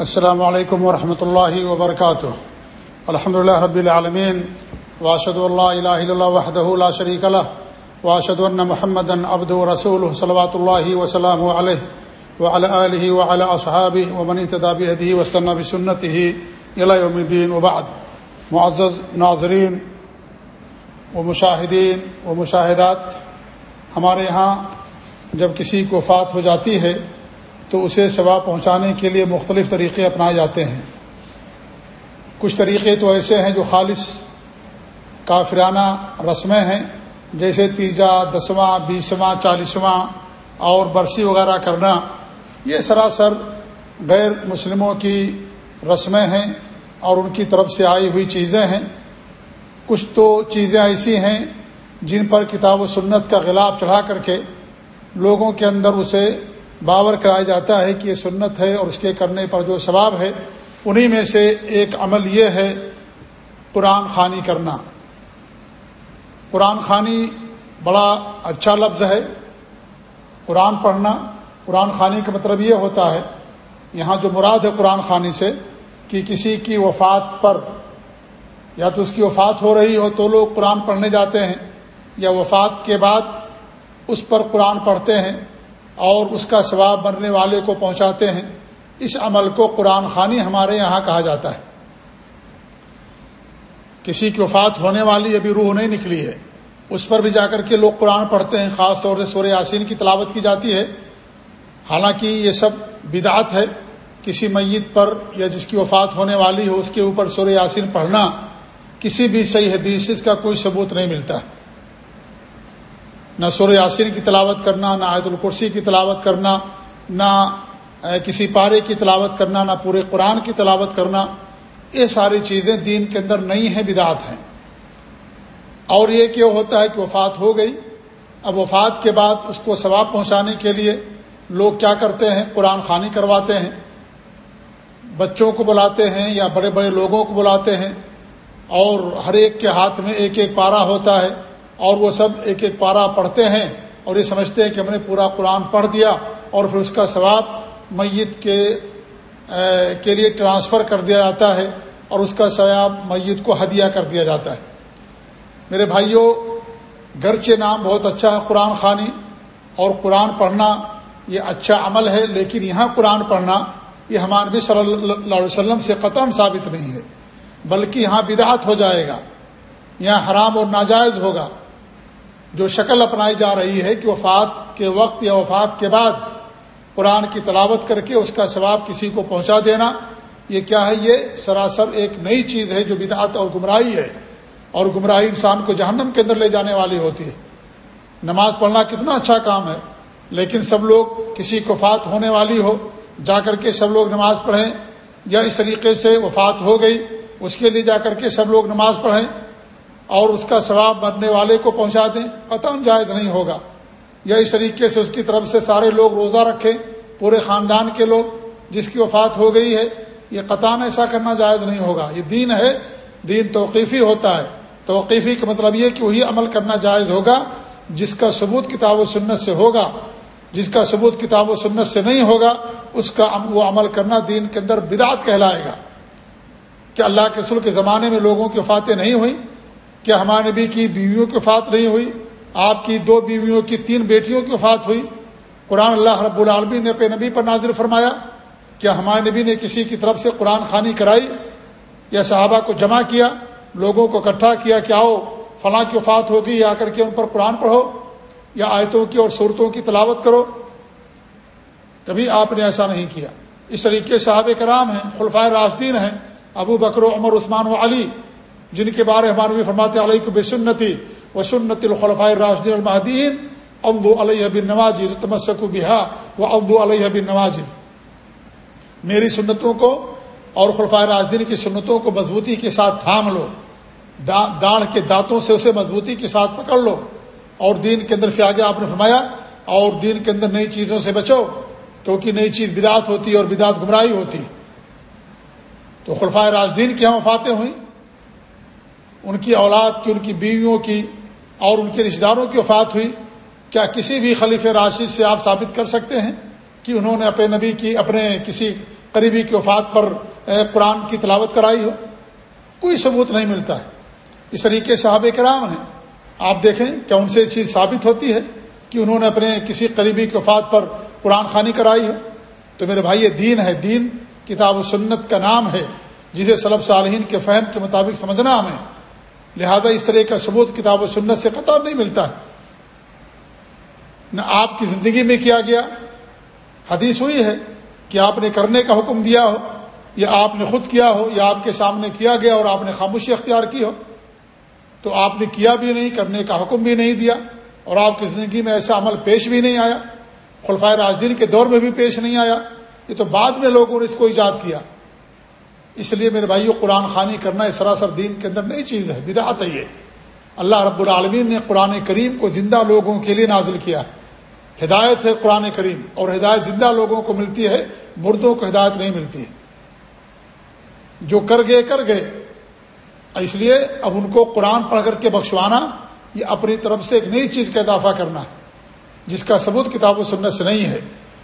السلام علیکم ورحمۃ اللہ وبرکاتہ۔ الحمد اللہ رب العالمین واشد اللہ الہ وحدہ لا شریک اللہ واشد الن محمد ابد رسول صلوات اللہ وسلم علیہ وعلى آله وعلى أصحابه ومن اهتدى بهديه واستنى بسنته إلى يوم الدين وبعد معزز ناظرین و مشاہدین و مشاہدات، ہمارے ہاں جب کسی کو فات ہو جاتی ہے تو اسے ثواب پہنچانے کے لیے مختلف طریقے اپنائے جاتے ہیں۔ کچھ طریقے تو ایسے ہیں جو خالص کافرانہ رسمیں ہیں، جیسے تیجا، دسواں، بیسواں، چالیسواں اور برسی وغیرہ کرنا۔ یہ سراسر غیر مسلموں کی رسمیں ہیں اور ان کی طرف سے آئی ہوئی چیزیں ہیں۔ کچھ تو چیزیں ایسی ہیں جن پر کتاب و سنت کا غلاب چڑھا کر کے لوگوں کے اندر اسے باور کرایا جاتا ہے کہ یہ سنت ہے اور اس کے کرنے پر جو ثواب ہے، انہی میں سے ایک عمل یہ ہے قرآن خوانی کرنا۔ قرآن خوانی بڑا اچھا لفظ ہے۔ قرآن پڑھنا، قرآن خوانی کا مطلب یہ ہوتا ہے، یہاں جو مراد ہے قرآن خوانی سے، کہ کسی کی وفات پر، یا تو اس کی وفات ہو رہی ہو تو لوگ قرآن پڑھنے جاتے ہیں، یا وفات کے بعد اس پر قرآن پڑھتے ہیں۔ اور اس کا ثواب مرنے والے کو پہنچاتے ہیں۔ اس عمل کو قرآن خوانی ہمارے یہاں کہا جاتا ہے۔ کسی کی وفات ہونے والی ابھی روح نہیں نکلی ہے۔ اس پر بھی جا کر کے لوگ قرآن پڑھتے ہیں، خاص طور سے سورہ یاسین کی تلاوت کی جاتی ہے۔ حالانکہ یہ سب بدعت ہے۔ کسی میت پر یا جس کی وفات ہونے والی ہو، اس کے اوپر سورہ یاسین پڑھنا کسی بھی صحیح حدیث اس کا کوئی ثبوت نہیں ملتا۔ ہے نہ سورہ یاسین کی تلاوت کرنا، نہ عید القرسی کی تلاوت کرنا، نہ کسی پارے کی تلاوت کرنا، نہ پورے قرآن کی تلاوت کرنا، یہ ساری چیزیں دین کے اندر نہیں ہیں، بدعت ہیں۔ اور یہ کیوں ہوتا ہے کہ وفات ہو گئی؟ اب وفات کے بعد اس کو ثواب پہنچانے کے لیے لوگ کیا کرتے ہیں؟ قرآن خوانی کرواتے ہیں۔ بچوں کو بلاتے ہیں یا بڑے بڑے لوگوں کو بلاتے ہیں اور ہر ایک کے ہاتھ میں ایک ایک پارا ہوتا ہے۔ اور وہ سب ایک ایک پارا پڑھتے ہیں اور یہ سمجھتے ہیں کہ ہم نے پورا قرآن پڑھ دیا اور پھر اس کا ثواب میت کے کے لیے ٹرانسفر کر دیا جاتا ہے اور اس کا ثواب میت کو ہدیہ کر دیا جاتا ہے۔ میرے بھائیوں گرچہ نام بہت اچھا ہے قرآن خوانی اور قرآن پڑھنا یہ اچھا عمل ہے، لیکن یہاں قرآن پڑھنا یہ ہمارے نبی صلی اللہ علیہ وسلم سے قطن ثابت نہیں ہے، بلکہ یہاں بدعت ہو جائے گا، یہاں حرام اور ناجائز ہوگا۔ جو شکل اپنائی جا رہی ہے کہ وفات کے وقت یا وفات کے بعد قرآن کی تلاوت کر کے اس کا ثواب کسی کو پہنچا دینا، یہ کیا ہے؟ یہ سراسر ایک نئی چیز ہے جو بدعت اور گمراہی ہے، اور گمراہی انسان کو جہنم کے اندر لے جانے والی ہوتی ہے۔ نماز پڑھنا کتنا اچھا کام ہے، لیکن سب لوگ کسی کو فات ہونے والی ہو، جا کر کے سب لوگ نماز پڑھیں، یا اس طریقے سے وفات ہو گئی، اس کے لیے جا کر کے سب لوگ نماز پڑھیں۔ اور اس کا ثواب مرنے والے کو پہنچا دیں۔ قطن جائز نہیں ہوگا۔ یا اس طریقے سے اس کی طرف سے سارے لوگ روزہ رکھیں۔ پورے خاندان کے لوگ جس کی وفات ہو گئی ہے، یہ قطان ایسا کرنا جائز نہیں ہوگا۔ یہ دین ہے، دین توقیفی ہوتا ہے۔ توقیفی کا مطلب یہ کہ وہی عمل کرنا جائز ہوگا جس کا ثبوت کتاب و سنت سے ہوگا۔ جس کا ثبوت کتاب و سنت سے نہیں ہوگا، اس کا وہ عمل کرنا دین کے اندر بدعت کہلائے گا۔ کہ اللہ کے رسول کے زمانے میں لوگوں کی وفاتیں نہیں ہوئیں کیا ہمارے نبی کی بیویوں کی وفات نہیں ہوئی، آپ کی دو بیویوں کی تین بیٹیوں کی وفات ہوئی۔ قرآن اللہ رب العالمین نے اپنے نبی پر نازر فرمایا کیا ہمارے نبی نے کسی کی طرف سے قرآن خوانی کرائی یا صحابہ کو جمع کیا، لوگوں کو اکٹھا کیا کہ آؤ، فلاں کی وفات ہوگی آ کر کے ان پر قرآن پڑھو، یا آیتوں کی اور صورتوں کی تلاوت کرو۔ کبھی آپ نے ایسا نہیں کیا۔ اس طریقے صحابہ کرام ہیں، خلفائے راشدین ہیں، ابو بکر و عمر، عثمان و علی۔ جن کے بارے ہمارے بھی فرماتے علیہ کو بے سنتی و سنت الخلفۂ راشدین المحدین ابو علیہ بن نواز تمسک بہا و ابو علیہ بن نواز میری سنتوں کو اور خلفۂ راجدین کی سنتوں کو مضبوطی کے ساتھ تھام لو۔ داڑھ کے دانتوں سے اسے مضبوطی کے ساتھ پکڑ لو۔ اور دین کے اندر سے آگے آپ نے فرمایا، اور دین کے اندر نئی چیزوں سے بچو، کیونکہ نئی چیز بدعت ہوتی ہے اور بدعت گمراہی ہوتی۔ تو خلفائے راجدین کی ہم وفاتیں ہوئیں۔ ان کی اولاد کی، ان کی بیویوں کی اور ان کے رشتہ داروں کی وفات ہوئی۔ کیا کسی بھی خلیف راشد سے آپ ثابت کر سکتے ہیں کہ انہوں نے اپنے نبی کی، اپنے کسی قریبی کی وفات پر قرآن کی تلاوت کرائی ہو؟ کوئی ثبوت نہیں ملتا ہے۔ اس طریقے صحاب کرام ہیں۔ آپ دیکھیں کیا ان سے یہ چیز ثابت ہوتی ہے کہ انہوں نے اپنے کسی قریبی کی وفات پر قرآن خانی کرائی ہو؟ تو میرے بھائی، یہ دین ہے۔ دین کتاب و سنت کا نام ہے۔ جسے صلب صالحین کے فہم کے مطابق سمجھنا ہمیں۔ لہذا اس طرح کا ثبوت کتاب و سنت سے قطع نہیں ملتا۔ ہے نہ آپ کی زندگی میں کیا گیا۔ حدیث ہوئی ہے کہ آپ نے کرنے کا حکم دیا ہو، یا آپ نے خود کیا ہو، یا آپ کے سامنے کیا گیا اور آپ نے خاموشی اختیار کی ہو۔ تو آپ نے کیا بھی نہیں، کرنے کا حکم بھی نہیں دیا اور آپ کی زندگی میں ایسا عمل پیش بھی نہیں آیا۔ خلفائے راجدین کے دور میں بھی پیش نہیں آیا۔ یہ تو بعد میں لوگوں نے اس کو ایجاد کیا۔ اس لیے میرے بھائیو، قرآن خانی کرنا سراسر دین کے اندر نئی چیز ہے، بدعت ہے یہ۔ اللہ رب العالمین نے قرآن کریم کو زندہ لوگوں کے لیے نازل کیا ہدایت ہے قرآن کریم، اور ہدایت زندہ لوگوں کو ملتی ہے، مردوں کو ہدایت نہیں ملتی۔ ہے جو کر گئے کر گئے۔ اس لیے اب ان کو قرآن پڑھ کر کے بخشوانا، یہ اپنی طرف سے ایک نئی چیز کا اضافہ کرنا جس کا ثبوت کتاب و سنت سے نہیں ہے۔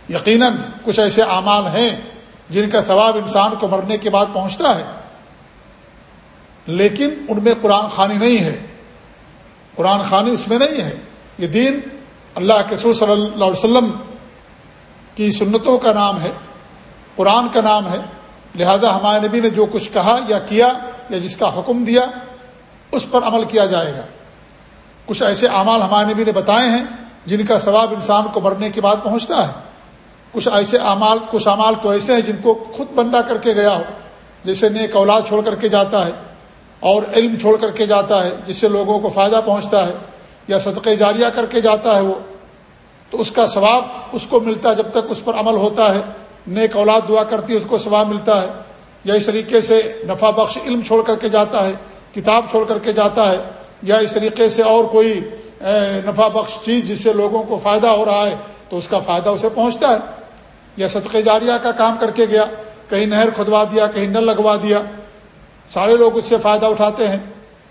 یقیناً کچھ ایسے اعمال ہیں جن کا ثواب انسان کو مرنے کے بعد پہنچتا ہے، لیکن ان میں قرآن خانی نہیں ہے۔ قرآن خانی اس میں نہیں ہے۔ یہ دین اللہ کے سور صلی اللہ علیہ وسلم کی سنتوں کا نام ہے، قرآن کا نام ہے۔ لہذا ہمارے نبی نے جو کچھ کہا یا کیا یا جس کا حکم دیا، اس پر عمل کیا جائے گا۔ کچھ ایسے اعمال ہمارے نبی نے بتائے ہیں جن کا ثواب انسان کو مرنے کے بعد پہنچتا ہے۔ کچھ ایسے اعمال، کچھ اعمال تو ایسے ہیں جن کو خود بندہ کر کے گیا ہو، جیسے نیک اولاد چھوڑ کر کے جاتا ہے اور علم چھوڑ کر کے جاتا ہے، جس سے لوگوں کو فائدہ پہنچتا ہے یا صدقے جاریہ کر کے جاتا ہے وہ، تو اس کا ثواب اس کو ملتا ہے جب تک اس پر عمل ہوتا ہے۔ نیک اولاد دعا کرتی ہے، اس کو ثواب ملتا ہے۔ یا اس طریقے سے نفع بخش علم چھوڑ کر کے جاتا ہے، کتاب چھوڑ کر کے جاتا ہے۔ یا اس طریقے سے اور کوئی نفع بخش چیز جس سے لوگوں کو فائدہ ہو رہا ہے، تو اس کا فائدہ اسے پہنچتا ہے۔ یا صدقے جاریہ کا کام کر کے گیا، کہیں نہر کھدوا دیا، کہیں نل لگوا دیا، سارے لوگ اس سے فائدہ اٹھاتے ہیں،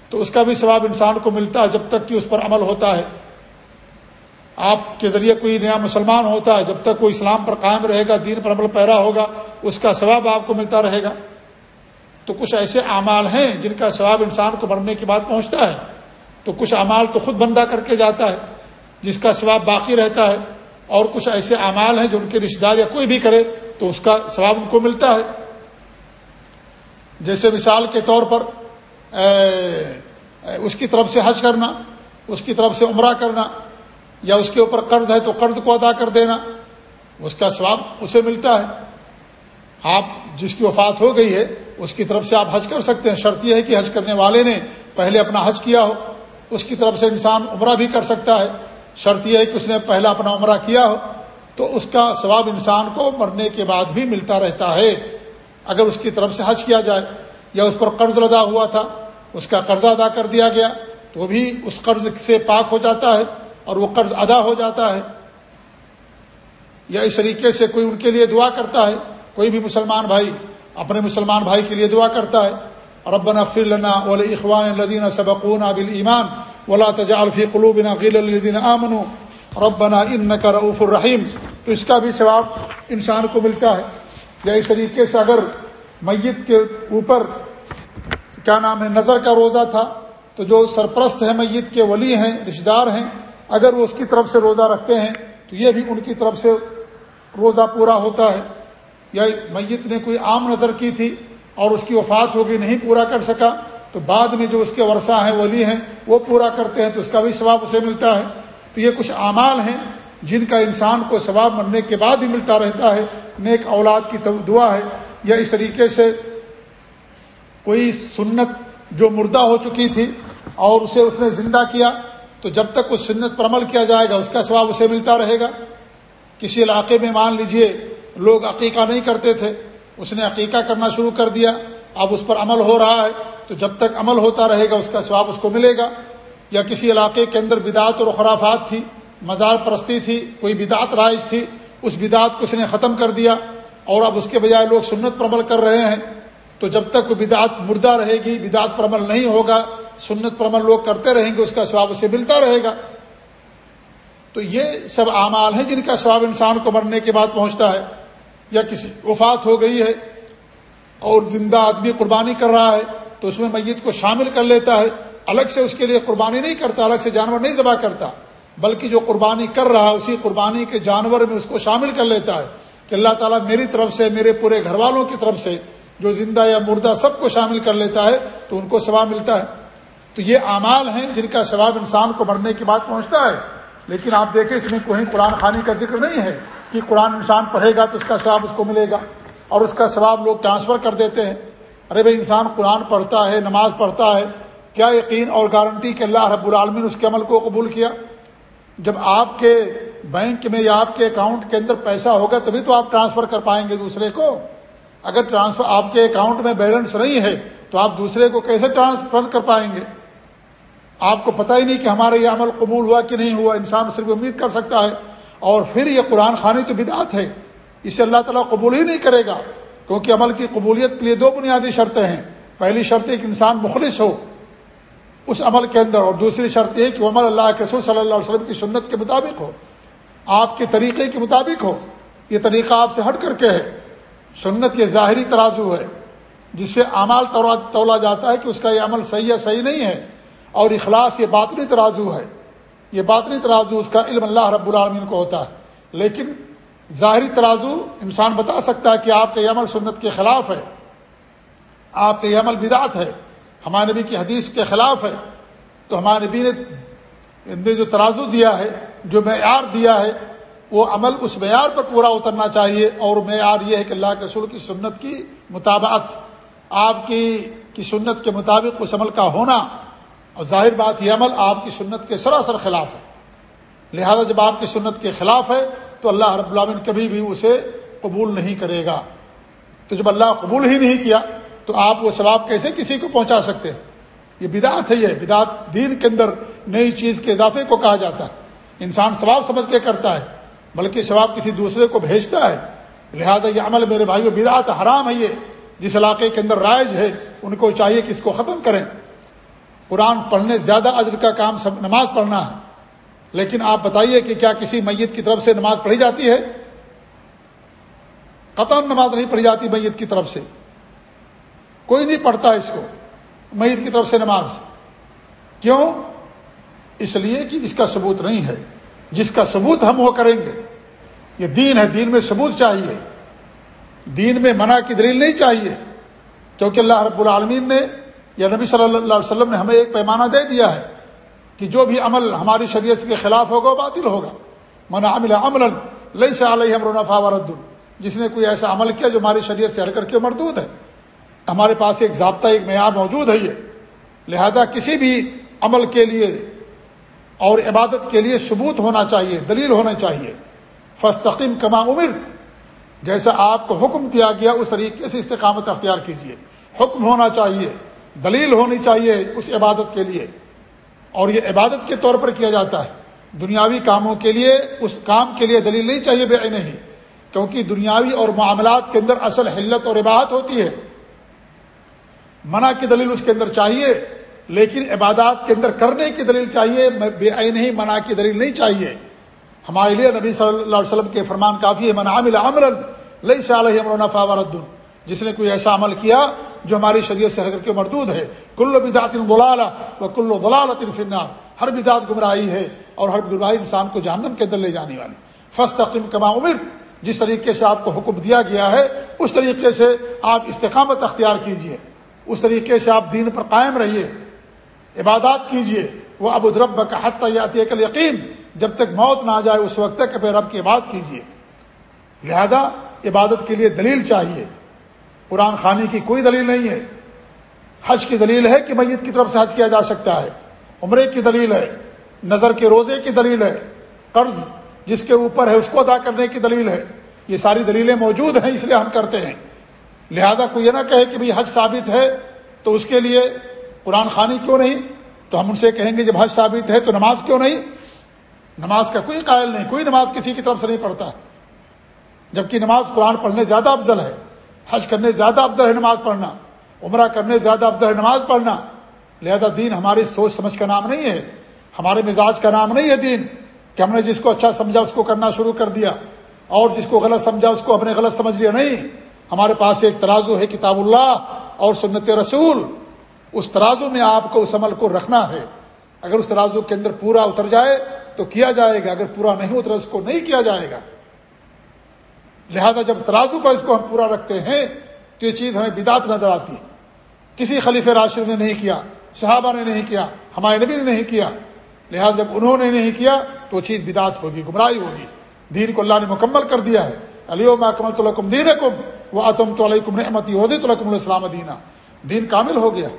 تو اس کا بھی ثواب انسان کو ملتا ہے جب تک کہ اس پر عمل ہوتا ہے۔ آپ کے ذریعے کوئی نیا مسلمان ہوتا ہے، جب تک وہ اسلام پر قائم رہے گا، دین پر عمل پیرا ہوگا، اس کا ثواب آپ کو ملتا رہے گا۔ تو کچھ ایسے اعمال ہیں جن کا ثواب انسان کو مرنے کے بعد پہنچتا ہے۔ تو کچھ اعمال تو خود بندہ کر کے جاتا ہے، جس کا ثواب باقی رہتا ہے۔ اور کچھ ایسے اعمال ہیں جو ان کے رشتے دار یا کوئی بھی کرے تو اس کا ثواب ان کو ملتا ہے۔ جیسے مثال کے طور پر اس کی طرف سے حج کرنا، اس کی طرف سے عمرہ کرنا، یا اس کے اوپر قرض ہے تو قرض کو ادا کر دینا، اس کا ثواب اسے ملتا ہے۔ آپ جس کی وفات ہو گئی ہے، اس کی طرف سے آپ حج کر سکتے ہیں۔ شرط یہ ہے کہ حج کرنے والے نے پہلے اپنا حج کیا ہو۔ اس کی طرف سے انسان عمرہ بھی کر سکتا ہے۔ شرط یہ ہے کہ اس نے پہلا اپنا عمرہ کیا ہو، تو اس کا ثواب انسان کو مرنے کے بعد بھی ملتا رہتا ہے۔ اگر اس کی طرف سے حج کیا جائے یا اس پر قرض لدا ہوا تھا، اس کا قرضہ ادا کر دیا گیا، تو بھی اس قرض سے پاک ہو جاتا ہے اور وہ قرض ادا ہو جاتا ہے۔ یا اس طریقے سے کوئی ان کے لیے دعا کرتا ہے، کوئی بھی مسلمان بھائی اپنے مسلمان بھائی کے لیے دعا کرتا ہے۔ ربنا اغفر لنا ولاخوان الذين سبقونا بالايمان ولا تجعل في قلوبنا غلا للذين امنوا ربنا انك رؤوف الرحيم تو اس کا بھی ثواب انسان کو ملتا ہے. یا اس طریقے سے اگر میت کے اوپر کیا نام ہے، نظر کا روزہ تھا، تو جو سرپرست ہے میت کے، ولی ہیں، رشتہ دار ہیں، اگر وہ اس کی طرف سے روزہ رکھتے ہیں، تو یہ بھی ان کی طرف سے روزہ پورا ہوتا ہے. یا میت نے کوئی عام نظر کی تھی اور اس کی وفات ہوگی، نہیں پورا کر سکا تو بعد میں جو اس کے ورثہ ہیں، ولی ہیں، وہ پورا کرتے ہیں تو اس کا بھی ثواب اسے ملتا ہے۔ تو یہ کچھ اعمال ہیں جن کا انسان کو ثواب مرنے کے بعد بھی ملتا رہتا ہے۔ نیک اولاد کی دعا ہے۔ یا اس طریقے سے کوئی سنت جو مردہ ہو چکی تھی اور اسے اس نے زندہ کیا، تو جب تک اس سنت پر عمل کیا جائے گا، اس کا ثواب اسے ملتا رہے گا۔ کسی علاقے میں مان لیجیے، لوگ عقیقہ نہیں کرتے تھے۔ اس نے عقیقہ کرنا شروع کر دیا۔ اب اس پر عمل ہو رہا ہے۔ تو جب تک عمل ہوتا رہے گا، اس کا ثواب اس کو ملے گا۔ یا کسی علاقے کے اندر بدعت اور خرافات تھی، مزار پرستی تھی، کوئی بدعت رائج تھی، اس بدعت کو اس نے ختم کر دیا اور اب اس کے بجائے لوگ سنت پر عمل کر رہے ہیں، تو جب تک وہ بدعت مردہ رہے گی، بدعت پر عمل نہیں ہوگا، سنت پر عمل لوگ کرتے رہیں گے، اس کا ثواب اسے ملتا رہے گا۔ تو یہ سب اعمال ہیں جن کا ثواب انسان کو مرنے کے بعد پہنچتا ہے۔ یا کسی وفات ہو گئی ہے اور زندہ آدمی قربانی کر رہا ہے تو اس میں میت کو شامل کر لیتا ہے، الگ سے اس کے لیے قربانی نہیں کرتا، الگ سے جانور نہیں ذبح کرتا، بلکہ جو قربانی کر رہا ہے، اسی قربانی کے جانور میں اس کو شامل کر لیتا ہے کہ اللہ تعالیٰ میری طرف سے، میرے پورے گھر والوں کی طرف سے جو زندہ یا مردہ سب کو شامل کر لیتا ہے، تو ان کو ثواب ملتا ہے۔ تو یہ اعمال ہیں جن کا ثواب انسان کو مرنے کی بات پہنچتا ہے۔ لیکن آپ دیکھیں، اس میں کوئی قرآن خانی کا ذکر نہیں ہے کہ قرآن انسان پڑھے گا تو اس کا ثواب اس کو ملے گا اور اس کا ثواب لوگ ٹرانسفر کر دیتے ہیں۔ ارے بھائی، انسان قرآن پڑھتا ہے، نماز پڑھتا ہے، کیا یقین اور گارنٹی کہ اللہ رب العالمین اس کے عمل کو قبول کیا؟ جب آپ کے بینک میں یا آپ کے اکاؤنٹ کے اندر پیسہ ہوگا، تبھی تو آپ ٹرانسفر کر پائیں گے دوسرے کو۔ اگر ٹرانسفر آپ کے اکاؤنٹ میں بیلنس نہیں ہے، تو آپ دوسرے کو کیسے ٹرانسفر کر پائیں گے؟ آپ کو پتہ ہی نہیں کہ ہمارا یہ عمل قبول ہوا کہ نہیں ہوا، انسان صرف امید کر سکتا ہے۔ اور پھر یہ قرآن خانی تو بدعت ہے، اسے اللہ تعالیٰ قبول ہی نہیں کرے گا۔ کیونکہ عمل کی قبولیت کے لیے دو بنیادی شرطیں ہیں۔ پہلی شرط ایک انسان مخلص ہو اس عمل کے اندر اور دوسری شرط یہ کہ عمل اللہ کے رسول صلی اللہ علیہ وسلم کی سنت کے مطابق ہو۔ آپ کے طریقے کے مطابق ہو۔ یہ طریقہ آپ سے ہٹ کر کے ہے۔ سنت یہ ظاہری ترازو ہے۔ جس سے اعمال تولا جاتا ہے کہ اس کا یہ عمل صحیح ہے صحیح نہیں ہے اور اخلاص یہ باطنی ترازو ہے۔ یہ باطنی ترازو اس کا علم اللہ رب العالمین کو ہوتا ہے۔ لیکن ظاہری ترازو انسان بتا سکتا ہے کہ آپ کا یہ عمل سنت کے خلاف ہے۔ آپ کا یہ عمل بدعت ہے۔ ہمارے نبی کی حدیث کے خلاف ہے۔ تو ہمارے نبی نے جو ترازو دیا ہے، جو معیار دیا ہے، وہ عمل اس معیار پر پورا اترنا چاہیے۔ اور معیار یہ ہے کہ اللہ کے رسول کی سنت کی مطابقت، آپ کی کی سنت کے مطابق اس عمل کا ہونا۔ اور ظاہر بات یہ عمل آپ کی سنت کے سراسر خلاف ہے۔ لہذا جب آپ کی سنت کے خلاف ہے تو اللہ رب العالمین کبھی بھی اسے قبول نہیں کرے گا۔ تو جب اللہ قبول ہی نہیں کیا، تو آپ وہ ثواب کیسے کسی کو پہنچا سکتے؟ یہ بدعت ہے، یہ بدعت دین کے اندر نئی چیز کے اضافے کو کہا جاتا ہے۔ انسان ثواب سمجھ کے کرتا ہے، بلکہ ثواب کسی دوسرے کو بھیجتا ہے۔ لہذا یہ عمل میرے بھائی بدعت، حرام ہے یہ۔ جس علاقے کے اندر رائج ہے، ان کو چاہیے کہ اس کو ختم کریں۔ قرآن پڑھنے، زیادہ عجر کا کام سب، نماز پڑھنا ہے۔ لیکن آپ بتائیے کہ کیا کسی میت کی طرف سے نماز پڑھی جاتی ہے؟ قطم نماز نہیں پڑھی جاتی میت کی طرف سے۔ کوئی نہیں پڑھتا اس کو، میت کی طرف سے نماز۔ کیوں؟ اس لیے کہ اس کا ثبوت نہیں ہے۔ جس کا ثبوت ہم وہ کریں گے۔ یہ دین ہے، دین میں ثبوت چاہیے۔ دین میں منع کی دلیل نہیں چاہیے۔ کیونکہ اللہ رب العالمین نے یا نبی صلی اللہ علیہ وسلم نے ہمیں ایک پیمانہ دے دیا ہے۔ کہ جو بھی عمل ہماری شریعت کے خلاف ہوگا وہ باطل ہوگا۔ من عمل عمل لئی سے علیہ رد۔ جس نے کوئی ایسا عمل کیا جو ہماری شریعت سے ہٹ کر کے مردود ہے۔ ہمارے پاس ایک ضابطہ، ایک معیار موجود ہے یہ۔ لہذا کسی بھی عمل کے لیے اور عبادت کے لیے ثبوت ہونا چاہیے، دلیل ہونا چاہیے۔ فستقیم کما عمر جیسا آپ کو حکم دیا گیا، اس طریقے سے استقامت اختیار کیجیے حکم ہونا چاہیے، دلیل ہونی چاہیے اس عبادت کے لیے۔ اور یہ عبادت کے طور پر کیا جاتا ہے؟ دنیاوی کاموں کے لیے، اس کام کے لیے دلیل نہیں چاہیے، بے نہیں کیونکہ دنیاوی اور معاملات کے اندر اصل حلت اور عبادت ہوتی ہے۔ منع کی دلیل اس کے اندر چاہیے، لیکن عبادات کے اندر کرنے کی دلیل چاہیے، بے نہیں منع کی دلیل نہیں چاہیے۔ ہمارے لیے نبی صلی اللہ علیہ وسلم کے فرمان کافی ہے، من عمل عمل لئی صلی امرفا وردن جس نے کوئی ایسا عمل کیا جو ہماری شریعت سے کے مردود ہے۔ کلو بدعت غلالہ و کلو غلالت فنار ہر بدعت گمراہی ہے اور ہر گمراہی انسان کو جہنم کے اندر لے جانے والی۔ فسط کما عمر جس طریقے سے آپ کو حکم دیا گیا ہے، اس طریقے سے آپ استقامت اختیار کیجیے۔ اس طریقے سے آپ دین پر قائم رہیے۔ عبادات کیجیے۔ وہ ابو درب کا حت یاتی کل یقین جب تک موت نہ آ جائے، اس وقت تک اپنے رب کی عبادت کیجیے لہذا عبادت کے لیے دلیل چاہیے۔ قرآن خانی کی کوئی دلیل نہیں ہے۔ حج کی دلیل ہے کہ میت کی طرف سے حج کیا جا سکتا ہے۔ عمرے کی دلیل ہے۔ نظر کے روزے کی دلیل ہے۔ قرض جس کے اوپر ہے اس کو ادا کرنے کی دلیل ہے۔ یہ ساری دلیلیں موجود ہیں اس لیے ہم کرتے ہیں۔ لہذا کوئی یہ نہ کہے کہ بھی حج ثابت ہے تو اس کے لیے قرآن خانی کیوں نہیں؟ تو ہم ان سے کہیں گے جب حج ثابت ہے تو نماز کیوں نہیں؟ نماز کا کوئی قائل نہیں، کوئی نماز کسی کی طرف سے نہیں پڑھتا۔ جبکہ نماز قرآن پڑھنے زیادہ افضل ہے۔ حج کرنے زیادہ افضل ہے نماز پڑھنا، عمرہ کرنے زیادہ افضل ہے نماز پڑھنا۔ لہذا دین ہماری سوچ سمجھ کا نام نہیں ہے، ہمارے مزاج کا نام نہیں ہے دین۔ کہ ہم نے جس کو اچھا سمجھا اس کو کرنا شروع کر دیا، اور جس کو غلط سمجھا اس کو اپنے غلط سمجھ لیا نہیں۔ ہمارے پاس ایک ترازو ہے کتاب اللہ اور سنت رسول۔ اس ترازو میں آپ کو اس عمل کو رکھنا ہے۔ اگر اس ترازو کے اندر پورا اتر جائے تو کیا جائے گا؟ اگر پورا نہیں اترا اس کو نہیں کیا جائے گا۔ لہذا جب ترازو پر اس کو ہم پورا رکھتے ہیں، تو یہ چیز ہمیں بدات نظر آتی ہے۔ کسی خلیف راشد نے نہیں کیا، صحابہ نے نہیں کیا، ہمارے نبی نے نہیں کیا۔ لہٰذا جب انہوں نے نہیں کیا، تو وہ چیز بدات ہوگی، گمراہی ہوگی۔ دین کو اللہ نے مکمل کر دیا ہے۔ علی محکمل تو لکم دین کم وہ اتم تو علیکم رحمتی عہدے تو لکم السلام دینا۔ دین کامل ہو گیا۔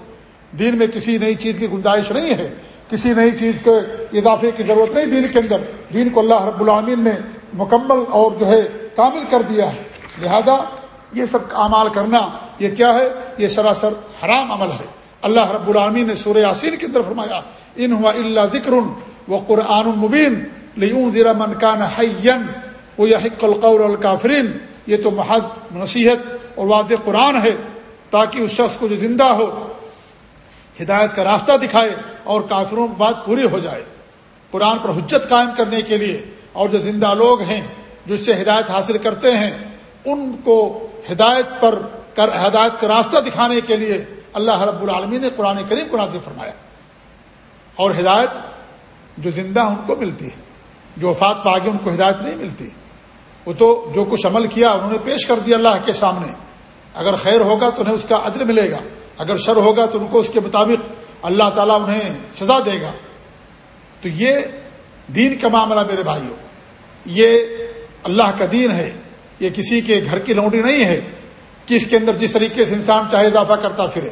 دین میں کسی نئی چیز کی گنجائش نہیں ہے۔ کسی نئی چیز کے اضافے کی ضرورت نہیں دین کے اندر۔ دین کو اللہ رب العامین نے مکمل اور جو ہے کامل کر دیا ہے۔ لہذا یہ سب اعمال کرنا، یہ کیا ہے؟ یہ سراسر حرام عمل ہے۔ اللہ رب العالمین نے سورہ یاسین کی طرف فرمایا، ان ہوا اللہ ذکر و قرآن المبین ذرا من کان حین وہ یحق القور الکافرین. یہ تو محض نصیحت اور واضح قرآن ہے، تاکہ اس شخص کو جو زندہ ہو، ہدایت کا راستہ دکھائے اور کافروں کی بات پوری ہو جائے۔ قرآن پر حجت قائم کرنے کے لیے اور جو زندہ لوگ ہیں جو اس سے ہدایت حاصل کرتے ہیں، ان کو ہدایت پر کر، ہدایت کا راستہ دکھانے کے لیے اللہ رب العالمین نے قرآن کریم کو نازل فرمایا۔ اور ہدایت جو زندہ ان کو ملتی ہے، جو وفات پا گئے ان کو ہدایت نہیں ملتی۔ وہ تو جو کچھ عمل کیا انہوں نے پیش کر دیا اللہ کے سامنے۔ اگر خیر ہوگا تو انہیں اس کا عجر ملے گا، اگر شر ہوگا تو ان کو اس کے مطابق اللہ تعالیٰ انہیں سزا دے گا۔ تو یہ دین کا معاملہ میرے بھائیوں، یہ اللہ کا دین ہے، یہ کسی کے گھر کی لونڈی نہیں ہے کہ اس کے اندر جس طریقے سے انسان چاہے اضافہ کرتا پھرے۔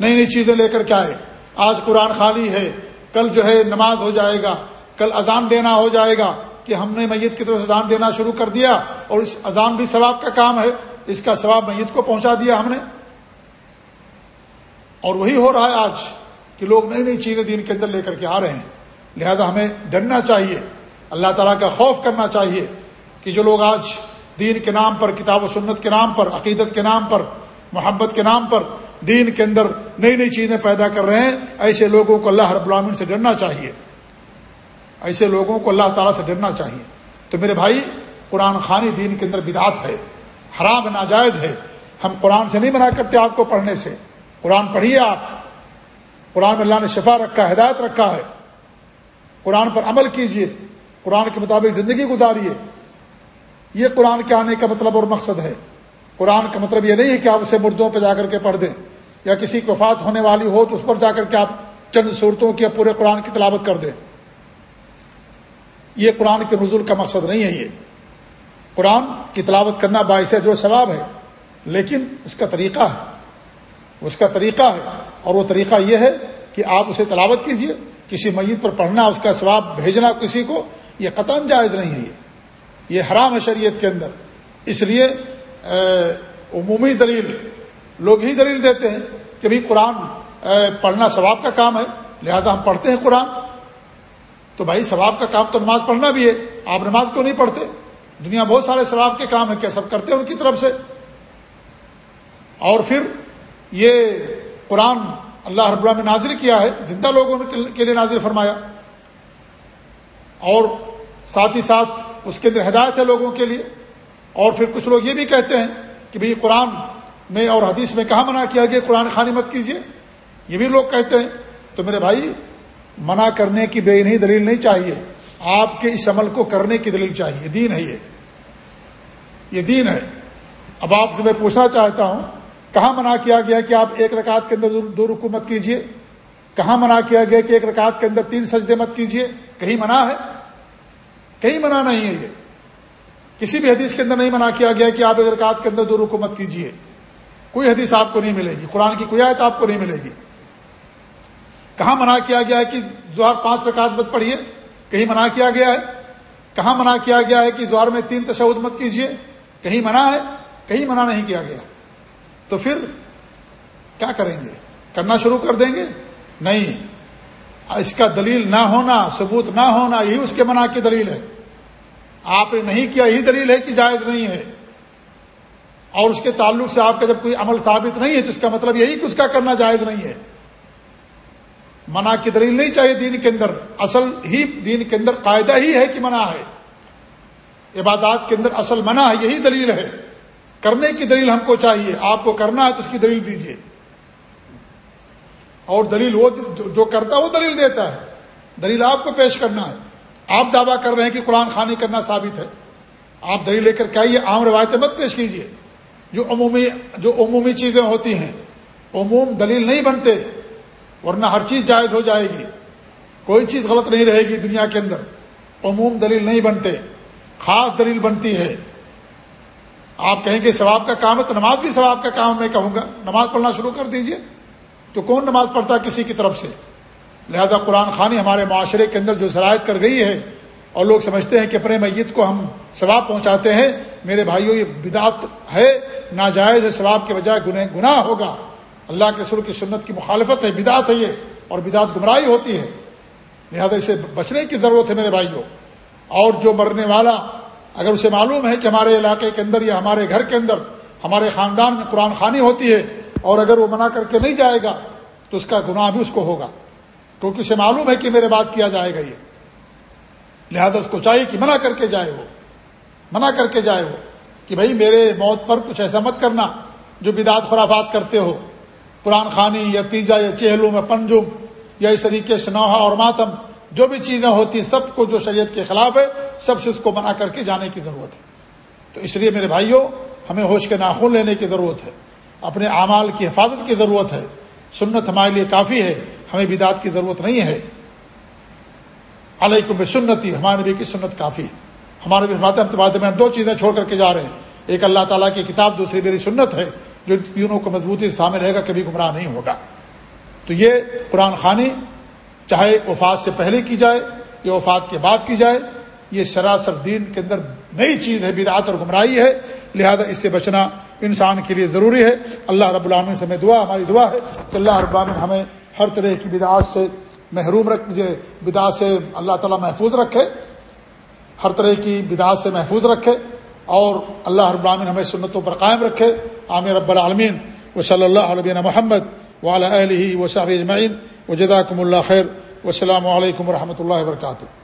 نئی نئی چیزیں لے کر کے آئے۔ آج قرآن خالی ہے، کل جو ہے نماز ہو جائے گا، کل اذان دینا ہو جائے گا کہ ہم نے میت کی طرف اذان دینا شروع کر دیا اور اس اذان بھی ثواب کا کام ہے، اس کا ثواب میت کو پہنچا دیا ہم نے۔ اور وہی ہو رہا ہے آج کہ لوگ نئی نئی چیزیں دین کے اندر لے کر کے آ رہے ہیں۔ لہذا ہمیں ڈرنا چاہیے، اللہ تعالیٰ کا خوف کرنا چاہیے۔ کہ جو لوگ آج دین کے نام پر، کتاب و سنت کے نام پر، عقیدت کے نام پر، محبت کے نام پر دین کے اندر نئی نئی چیزیں پیدا کر رہے ہیں، ایسے لوگوں کو اللہ رب العالمین سے ڈرنا چاہیے۔ ایسے لوگوں کو اللہ تعالیٰ سے ڈرنا چاہیے۔ تو میرے بھائی، قرآن خانی دین کے اندر بدعت ہے، حرام، ناجائز ہے۔ ہم قرآن سے نہیں منع کرتے آپ کو پڑھنے سے۔ قرآن پڑھیے آپ۔ قرآن اللہ نے شفا رکھا ہے، ہدایت رکھا ہے۔ قرآن پر عمل کیجیے قرآن کے مطابق زندگی گزاریے۔ یہ قرآن کے آنے کا مطلب اور مقصد ہے۔ قرآن کا مطلب یہ نہیں ہے کہ آپ اسے مردوں پہ جا کر کے پڑھ دیں یا کسی کی وفات ہونے والی ہو تو اس پر جا کر کے آپ چند صورتوں کی پورے قرآن کی تلاوت کر دیں۔ یہ قرآن کے نزول کا مقصد نہیں ہے یہ۔ قرآن کی تلاوت کرنا باعث جو ثواب ہے، لیکن اس کا طریقہ ہے۔ اس کا طریقہ ہے۔ اور وہ طریقہ یہ ہے کہ آپ اسے تلاوت کیجیے، کسی میت پر پڑھنا، اس کا ثواب بھیجنا کسی کو، یہ قطن جائز نہیں ہے یہ۔ یہ حرام ہے شریعت کے اندر۔ اس لیے عمومی دلیل، لوگ ہی دلیل دیتے ہیں کہ بھائی قرآن پڑھنا ثواب کا کام ہے، لہذا ہم پڑھتے ہیں قرآن۔ تو بھائی ثواب کا کام تو نماز پڑھنا بھی ہے، آپ نماز کیوں نہیں پڑھتے؟ دنیا بہت سارے ثواب کے کام ہیں، کیا سب کرتے ہیں ان کی طرف سے؟ اور پھر یہ قرآن اللہ رب اللہ میں نازر کیا ہے، زندہ لوگوں کے لیے نازر فرمایا۔ اور ساتھ ہی ساتھ اس کے اندر ہدایت ہے لوگوں کے لیے۔ اور پھر کچھ لوگ یہ بھی کہتے ہیں کہ بھئی قرآن میں اور حدیث میں کہاں منع کیا گیا؟ قرآن خانی مت کیجیے یہ بھی لوگ کہتے ہیں۔ تو میرے بھائی، منع کرنے کی بے نہیں دلیل نہیں چاہیے۔ آپ کے اس عمل کو کرنے کی دلیل چاہیے۔ دین ہے یہ۔ یہ دین ہے۔ اب آپ سے میں پوچھنا چاہتا ہوں، کہاں منع کیا گیا کہ آپ ایک رکعت کے اندر دو رکو مت کیجیے کہاں منع کیا گیا کہ ایک رکعت کے اندر تین سجدے مت کیجیے کہیں منع ہے؟ کہیں منع نہیں ہے یہ۔ کسی بھی حدیث کے اندر نہیں منع کیا گیا کہ آپ ایک رکعت کے اندر دو رکو مت کیجیے کوئی حدیث آپ کو نہیں ملے گی۔ قرآن کی کوئی آیت آپ کو نہیں ملے گی۔ کہاں منع کیا گیا ہے کہ دوار پانچ رکعت مت پڑھیے؟ کہیں منع کیا گیا ہے؟ کہاں منع کیا گیا ہے کہ دوار میں تین تشود مت کیجیے کہیں منع ہے؟ کہیں منع نہیں کیا گیا۔ تو پھر کیا کریں گے؟ کرنا شروع کر دیں گے؟ نہیں۔ اس کا دلیل نہ ہونا، ثبوت نہ ہونا، یہی اس کے منع کی دلیل ہے۔ آپ نے نہیں کیا، یہی دلیل ہے کہ جائز نہیں ہے۔ اور اس کے تعلق سے آپ کا جب کوئی عمل ثابت نہیں ہے تو اس کا مطلب یہی کہ اس کا کرنا جائز نہیں ہے۔ منع کی دلیل نہیں چاہیے دین کے اندر۔ اصل ہی دین کے اندر قاعدہ ہی ہے کہ منع ہے۔ عبادات کے اندر اصل منع ہے، یہی دلیل ہے۔ کرنے کی دلیل ہم کو چاہیے۔ آپ کو کرنا ہے تو اس کی دلیل دیجیے اور دلیل وہ جو کرتا ہے وہ دلیل دیتا ہے۔ دلیل آپ کو پیش کرنا ہے۔ آپ دعویٰ کر رہے ہیں کہ قرآن خانی کرنا ثابت ہے۔ آپ دلیل لے کر کہیے، عام روایتیں مت پیش کیجیے جو عمومی جو عمومی چیزیں ہوتی ہیں، عموم دلیل نہیں بنتے، ورنہ ہر چیز جائز ہو جائے گی۔ کوئی چیز غلط نہیں رہے گی دنیا کے اندر۔ عموم دلیل نہیں بنتے۔ خاص دلیل بنتی ہے۔ آپ کہیں گے، ثواب کا کام ہے تو نماز بھی ثواب کا کام میں کہوں گا۔ نماز پڑھنا شروع کر دیجیے۔ تو کون نماز پڑھتا ہے کسی کی طرف سے؟ لہذا قرآن خانی ہمارے معاشرے کے اندر جو ذرائط کر گئی ہے، اور لوگ سمجھتے ہیں کہ اپنے میت کو ہم ثواب پہنچاتے ہیں، میرے بھائیوں، یہ بدعت ہے، ناجائز ثواب کے بجائے گنہ گناہ ہوگا۔ اللہ کے سر کی سنت کی مخالفت ہے، بدعت ہے یہ، اور بدعت گمراہی ہوتی ہے۔ لہٰذا اسے بچنے کی ضرورت ہے، میرے بھائیوں۔ اور جو مرنے والا، اگر اسے معلوم ہے کہ ہمارے علاقے کے اندر یا ہمارے گھر کے اندر، ہمارے خاندان میں قرآن خانی ہوتی ہے اور اگر وہ منع کر کے نہیں جائے گا، تو اس کا گناہ بھی اس کو ہوگا۔ کیونکہ اسے معلوم ہے کہ میرے بات کیا جائے گا یہ۔ لہذا اس کو چاہیے کہ منع کر کے جائے وہ۔ منع کر کے جائے وہ۔ کہ بھائی، میرے موت پر کچھ ایسا مت کرنا جو بدعت خرافات کرتے ہو۔ قرآن خانی یا تیجا یا چہلوں میں پنجم یا اس طریقے سے نوحہ اور ماتم، جو بھی چیزیں ہوتی سب کو جو شریعت کے خلاف ہے، سب سے اس کو منع کر کے جانے کی ضرورت ہے۔ تو اس لیے میرے بھائیوں، ہمیں ہوش کے ناخن لینے کی ضرورت ہے۔ اپنے اعمال کی حفاظت کی ضرورت ہے۔ سنت ہمارے لیے کافی ہے، ہمیں بدعت کی ضرورت نہیں ہے۔ علیکم سنتی ہمارے نبی کی سنت کافی ہے۔ ہمارے بھی میں دو چیزیں چھوڑ کر کے جا رہے ہیں۔ ایک اللہ تعالیٰ کی کتاب، دوسری میری سنت ہے، جو تینوں کو مضبوطی سے سامنے رہے گا، کبھی گمراہ نہیں ہوگا۔ تو یہ قرآن خانی چاہے وفات سے پہلے کی جائے یا وفات کے بعد کی جائے، یہ سراسر دین کے اندر نئی چیز ہے، بدعت اور گمراہی ہے۔ لہذا اس سے بچنا انسان کے لیے ضروری ہے۔ اللہ رب العامن سے میں دعا، ہماری دعا ہے کہ اللہ رب العامن ہمیں ہر طرح کی بدعات سے محروم رکھ بدعات سے اللہ تعالیٰ محفوظ رکھے، ہر طرح کی بدعات سے محفوظ رکھے اور اللہ رب العامن ہمیں سنتوں پر قائم رکھے۔ عامر رب العالمین۔ و صلی اللہ علیہ محمد وعلى آله وصحبه اجمعين وجزاكم الله خير والسلام عليكم ورحمة الله وبركاته